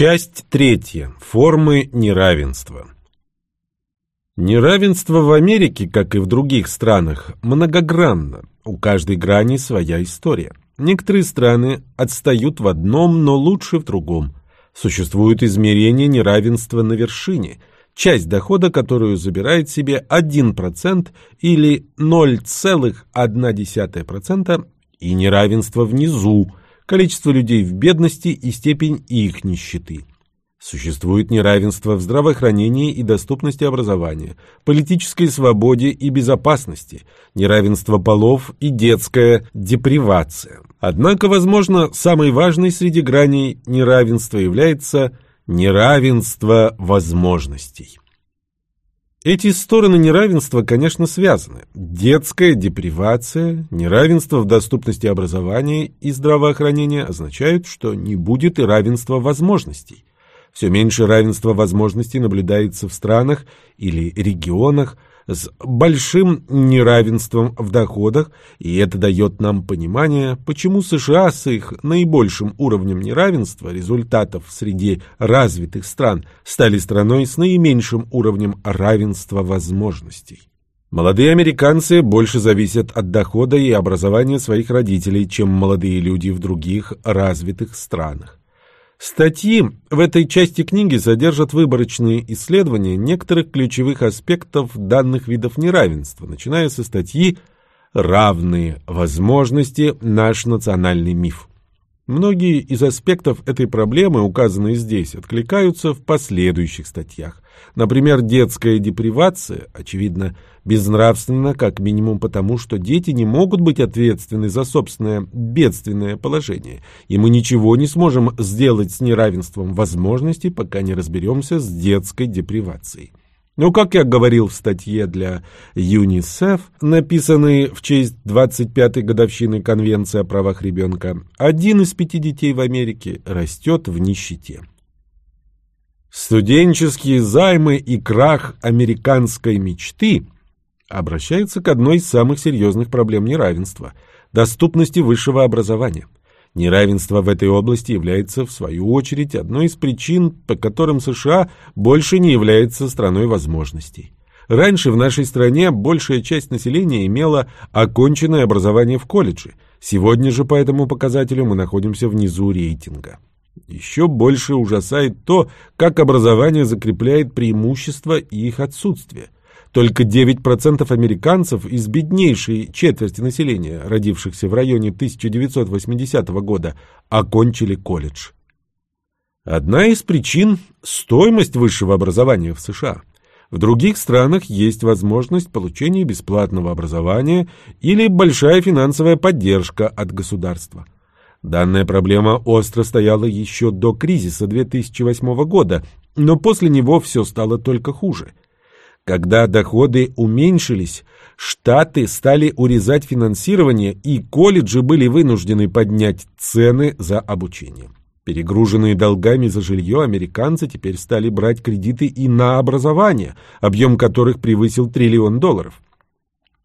Часть третья. Формы неравенства. Неравенство в Америке, как и в других странах, многогранно. У каждой грани своя история. Некоторые страны отстают в одном, но лучше в другом. Существует измерение неравенства на вершине, часть дохода, которую забирает себе 1% или 0,1%, и неравенство внизу, количество людей в бедности и степень их нищеты. Существует неравенство в здравоохранении и доступности образования, политической свободе и безопасности, неравенство полов и детская депривация. Однако, возможно, самой важной среди граней неравенства является неравенство возможностей. Эти стороны неравенства, конечно, связаны. Детская депривация, неравенство в доступности образования и здравоохранения означают, что не будет и равенства возможностей. Все меньше равенства возможностей наблюдается в странах или регионах, с большим неравенством в доходах, и это дает нам понимание, почему США с их наибольшим уровнем неравенства результатов среди развитых стран стали страной с наименьшим уровнем равенства возможностей. Молодые американцы больше зависят от дохода и образования своих родителей, чем молодые люди в других развитых странах. Статьи в этой части книги содержат выборочные исследования некоторых ключевых аспектов данных видов неравенства, начиная со статьи «Равные возможности. Наш национальный миф». Многие из аспектов этой проблемы, указанные здесь, откликаются в последующих статьях. Например, детская депривация, очевидно, безнравственна как минимум потому, что дети не могут быть ответственны за собственное бедственное положение, и мы ничего не сможем сделать с неравенством возможностей, пока не разберемся с детской депривацией. Но, как я говорил в статье для ЮНИСЕФ, написанной в честь 25-й годовщины Конвенции о правах ребенка, один из пяти детей в Америке растет в нищете. Студенческие займы и крах американской мечты обращаются к одной из самых серьезных проблем неравенства – доступности высшего образования – Неравенство в этой области является, в свою очередь, одной из причин, по которым США больше не является страной возможностей. Раньше в нашей стране большая часть населения имела оконченное образование в колледже. Сегодня же по этому показателю мы находимся внизу рейтинга. Еще больше ужасает то, как образование закрепляет преимущества и их отсутствие – только 9% американцев из беднейшей четверти населения, родившихся в районе 1980 года, окончили колледж. Одна из причин – стоимость высшего образования в США. В других странах есть возможность получения бесплатного образования или большая финансовая поддержка от государства. Данная проблема остро стояла еще до кризиса 2008 года, но после него все стало только хуже – когда доходы уменьшились, штаты стали урезать финансирование, и колледжи были вынуждены поднять цены за обучение. Перегруженные долгами за жилье, американцы теперь стали брать кредиты и на образование, объем которых превысил триллион долларов.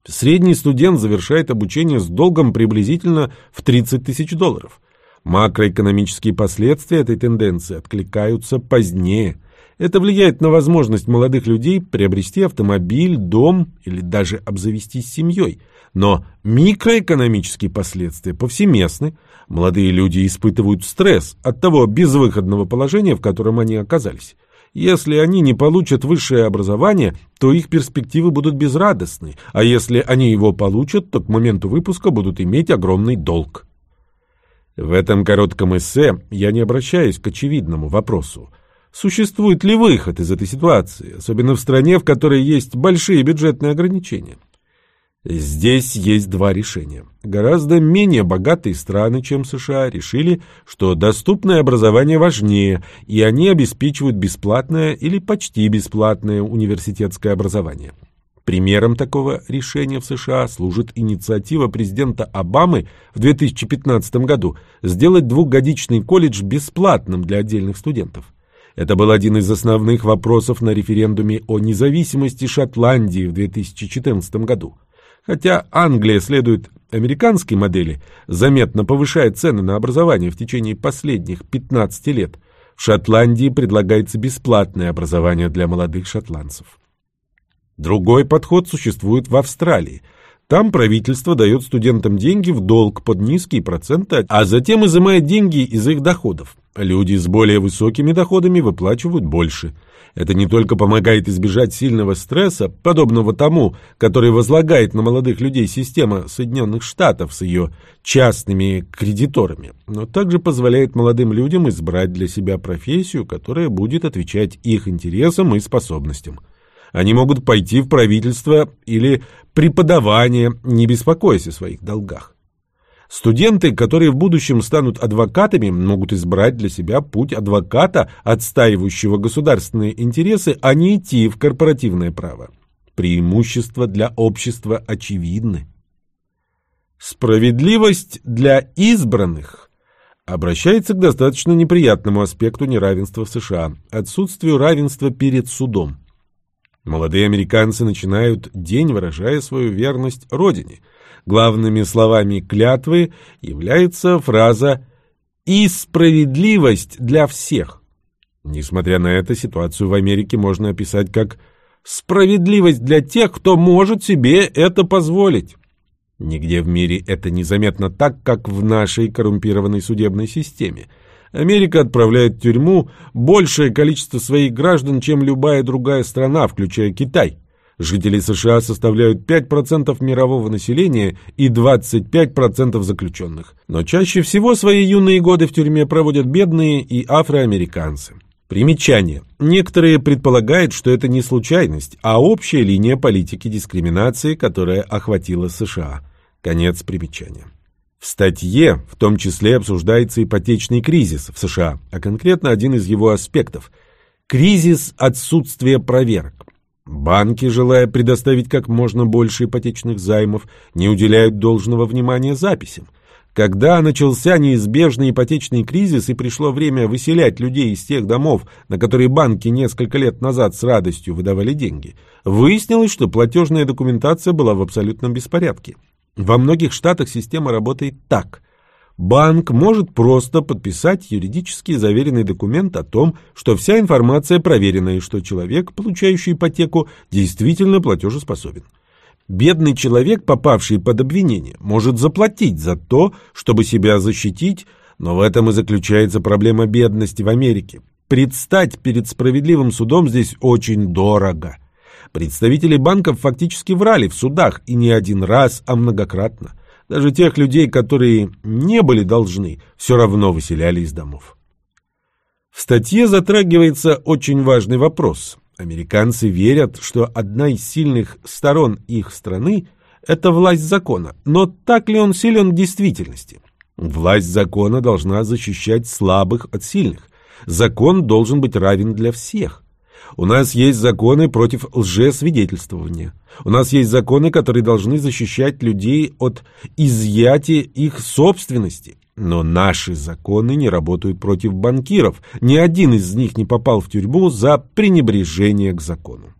Средний студент завершает обучение с долгом приблизительно в 30 тысяч долларов. Макроэкономические последствия этой тенденции откликаются позднее – это влияет на возможность молодых людей приобрести автомобиль, дом или даже обзавестись семьей. Но микроэкономические последствия повсеместны. Молодые люди испытывают стресс от того безвыходного положения, в котором они оказались. Если они не получат высшее образование, то их перспективы будут безрадостны, а если они его получат, то к моменту выпуска будут иметь огромный долг. В этом коротком эссе я не обращаюсь к очевидному вопросу – Существует ли выход из этой ситуации, особенно в стране, в которой есть большие бюджетные ограничения? Здесь есть два решения. Гораздо менее богатые страны, чем США, решили, что доступное образование важнее, и они обеспечивают бесплатное или почти бесплатное университетское образование. Примером такого решения в США служит инициатива президента Обамы в 2015 году сделать двухгодичный колледж бесплатным для отдельных студентов. Это был один из основных вопросов на референдуме о независимости Шотландии в 2014 году. Хотя Англия следует американской модели, заметно повышая цены на образование в течение последних 15 лет, В Шотландии предлагается бесплатное образование для молодых шотландцев. Другой подход существует в Австралии. Там правительство дает студентам деньги в долг под низкие проценты, а затем изымает деньги из их доходов. Люди с более высокими доходами выплачивают больше. Это не только помогает избежать сильного стресса, подобного тому, который возлагает на молодых людей система Соединенных Штатов с ее частными кредиторами, но также позволяет молодым людям избрать для себя профессию, которая будет отвечать их интересам и способностям. Они могут пойти в правительство или преподавание, не беспокоясь о своих долгах. Студенты, которые в будущем станут адвокатами, могут избрать для себя путь адвоката, отстаивающего государственные интересы, а не идти в корпоративное право. Преимущества для общества очевидны. Справедливость для избранных обращается к достаточно неприятному аспекту неравенства в США – отсутствию равенства перед судом. Молодые американцы начинают день, выражая свою верность Родине – Главными словами клятвы является фраза «и справедливость для всех». Несмотря на это, ситуацию в Америке можно описать как «справедливость для тех, кто может себе это позволить». Нигде в мире это незаметно так, как в нашей коррумпированной судебной системе. Америка отправляет в тюрьму большее количество своих граждан, чем любая другая страна, включая Китай. Жители США составляют 5% мирового населения и 25% заключенных. Но чаще всего свои юные годы в тюрьме проводят бедные и афроамериканцы. Примечание. Некоторые предполагают, что это не случайность, а общая линия политики дискриминации, которая охватила США. Конец примечания. В статье в том числе обсуждается ипотечный кризис в США, а конкретно один из его аспектов – кризис отсутствия проверок. Банки, желая предоставить как можно больше ипотечных займов, не уделяют должного внимания записям. Когда начался неизбежный ипотечный кризис и пришло время выселять людей из тех домов, на которые банки несколько лет назад с радостью выдавали деньги, выяснилось, что платежная документация была в абсолютном беспорядке. Во многих штатах система работает так. Банк может просто подписать юридически заверенный документ о том, что вся информация проверена и что человек, получающий ипотеку, действительно платежеспособен. Бедный человек, попавший под обвинение, может заплатить за то, чтобы себя защитить, но в этом и заключается проблема бедности в Америке. Предстать перед справедливым судом здесь очень дорого. Представители банков фактически врали в судах и не один раз, а многократно. Даже тех людей, которые не были должны, все равно выселяли из домов. В статье затрагивается очень важный вопрос. Американцы верят, что одна из сильных сторон их страны – это власть закона. Но так ли он силен в действительности? Власть закона должна защищать слабых от сильных. Закон должен быть равен для всех. У нас есть законы против лжесвидетельствования. У нас есть законы, которые должны защищать людей от изъятия их собственности. Но наши законы не работают против банкиров. Ни один из них не попал в тюрьму за пренебрежение к закону.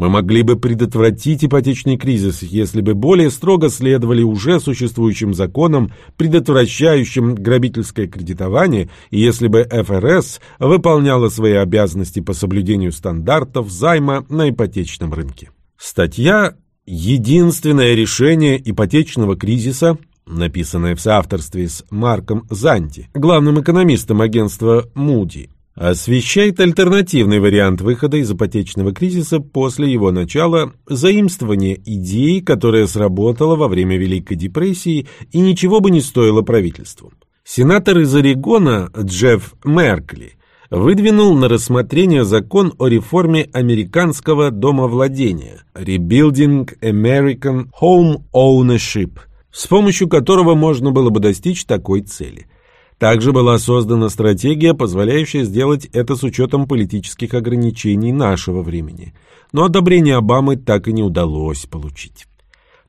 Мы могли бы предотвратить ипотечный кризис, если бы более строго следовали уже существующим законам, предотвращающим грабительское кредитование, и если бы ФРС выполняла свои обязанности по соблюдению стандартов займа на ипотечном рынке. Статья «Единственное решение ипотечного кризиса» написанная в соавторстве с Марком Занти, главным экономистом агентства Moody, освещает альтернативный вариант выхода из ипотечного кризиса после его начала, заимствование идеи, которая сработала во время Великой депрессии и ничего бы не стоило правительству. Сенатор из Орегона Джефф Меркли выдвинул на рассмотрение закон о реформе американского домовладения Rebuilding American Home Ownership, с помощью которого можно было бы достичь такой цели – также была создана стратегия, позволяющая сделать это с учетом политических ограничений нашего времени. Но одобрение Обамы так и не удалось получить.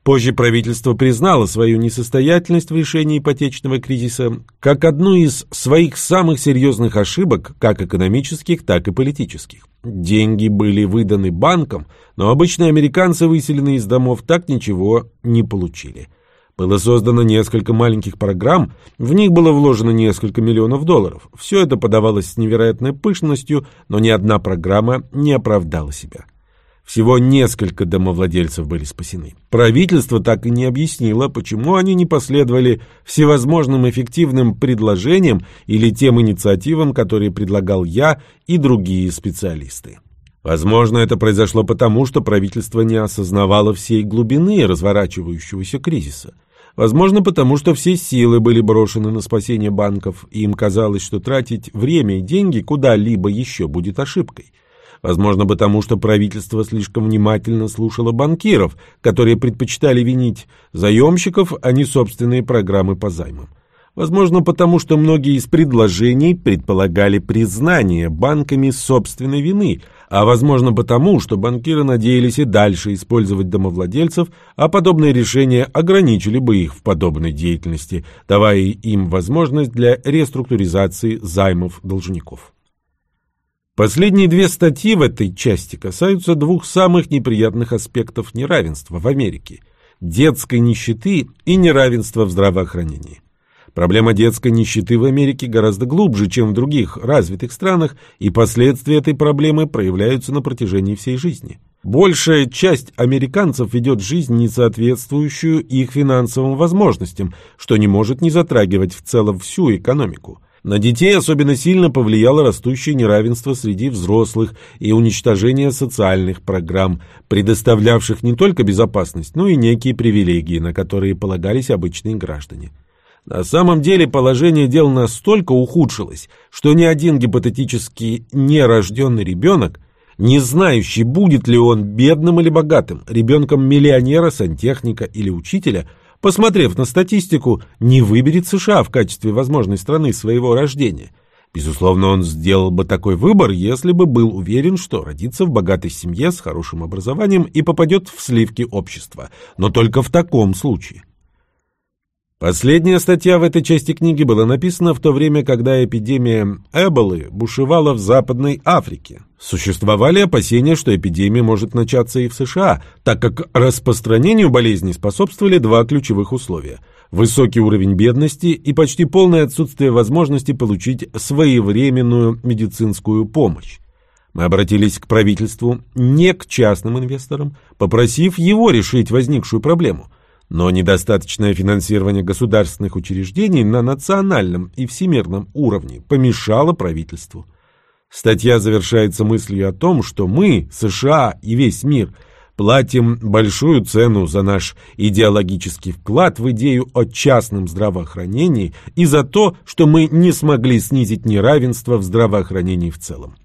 Позже правительство признало свою несостоятельность в решении ипотечного кризиса как одну из своих самых серьезных ошибок, как экономических, так и политических. Деньги были выданы банкам, но обычные американцы, выселенные из домов, так ничего не получили – Было создано несколько маленьких программ, в них было вложено несколько миллионов долларов. Все это подавалось с невероятной пышностью, но ни одна программа не оправдала себя. Всего несколько домовладельцев были спасены. Правительство так и не объяснило, почему они не последовали всевозможным эффективным предложениям или тем инициативам, которые предлагал я и другие специалисты. Возможно, это произошло потому, что правительство не осознавало всей глубины разворачивающегося кризиса. Возможно, потому что все силы были брошены на спасение банков, и им казалось, что тратить время и деньги куда-либо еще будет ошибкой. Возможно, потому что правительство слишком внимательно слушало банкиров, которые предпочитали винить заемщиков, а не собственные программы по займам. Возможно, потому что многие из предложений предполагали признание банками собственной вины, а возможно потому, что банкиры надеялись и дальше использовать домовладельцев, а подобные решения ограничили бы их в подобной деятельности, давая им возможность для реструктуризации займов должников. Последние две статьи в этой части касаются двух самых неприятных аспектов неравенства в Америке – детской нищеты и неравенства в здравоохранении. Проблема детской нищеты в Америке гораздо глубже, чем в других развитых странах, и последствия этой проблемы проявляются на протяжении всей жизни. Большая часть американцев ведет жизнь, не соответствующую их финансовым возможностям, что не может не затрагивать в целом всю экономику. На детей особенно сильно повлияло растущее неравенство среди взрослых и уничтожение социальных программ, предоставлявших не только безопасность, но и некие привилегии, на которые полагались обычные граждане. На самом деле положение дел настолько ухудшилось, что ни один гипотетически нерожденный ребенок, не знающий, будет ли он бедным или богатым, ребенком миллионера, сантехника или учителя – посмотрев на статистику, не выберет США в качестве возможной страны своего рождения. Безусловно, он сделал бы такой выбор, если бы был уверен, что родится в богатой семье с хорошим образованием и попадет в сливки общества, но только в таком случае. Последняя статья в этой части книги была написана в то время, когда эпидемия Эболы бушевала в Западной Африке. Существовали опасения, что эпидемия может начаться и в США, так как распространению болезни способствовали два ключевых условия – высокий уровень бедности и почти полное отсутствие возможности получить своевременную медицинскую помощь. Мы обратились к правительству, не к частным инвесторам, попросив его решить возникшую проблему – но недостаточное финансирование государственных учреждений на национальном и всемирном уровне помешало правительству. Статья завершается мыслью о том, что мы, США и весь мир, платим большую цену за наш идеологический вклад в идею о частном здравоохранении и за то, что мы не смогли снизить неравенство в здравоохранении в целом.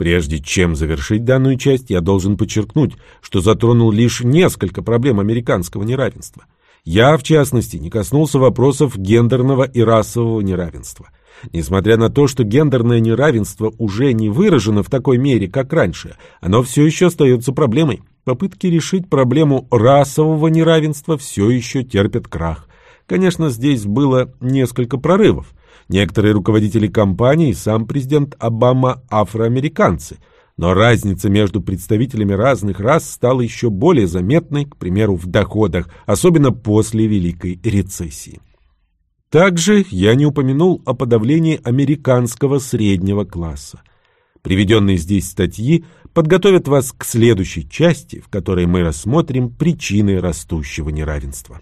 Прежде чем завершить данную часть, я должен подчеркнуть, что затронул лишь несколько проблем американского неравенства. Я, в частности, не коснулся вопросов гендерного и расового неравенства. Несмотря на то, что гендерное неравенство уже не выражено в такой мере, как раньше, оно все еще остается проблемой. Попытки решить проблему расового неравенства все еще терпят крах. Конечно, здесь было несколько прорывов. Некоторые руководители компаний, сам президент Обама афроамериканцы. Но разница между представителями разных рас стала еще более заметной, к примеру, в доходах, особенно после Великой рецессии. Также я не упомянул о подавлении американского среднего класса. Приведенные здесь статьи подготовят вас к следующей части, в которой мы рассмотрим причины растущего неравенства.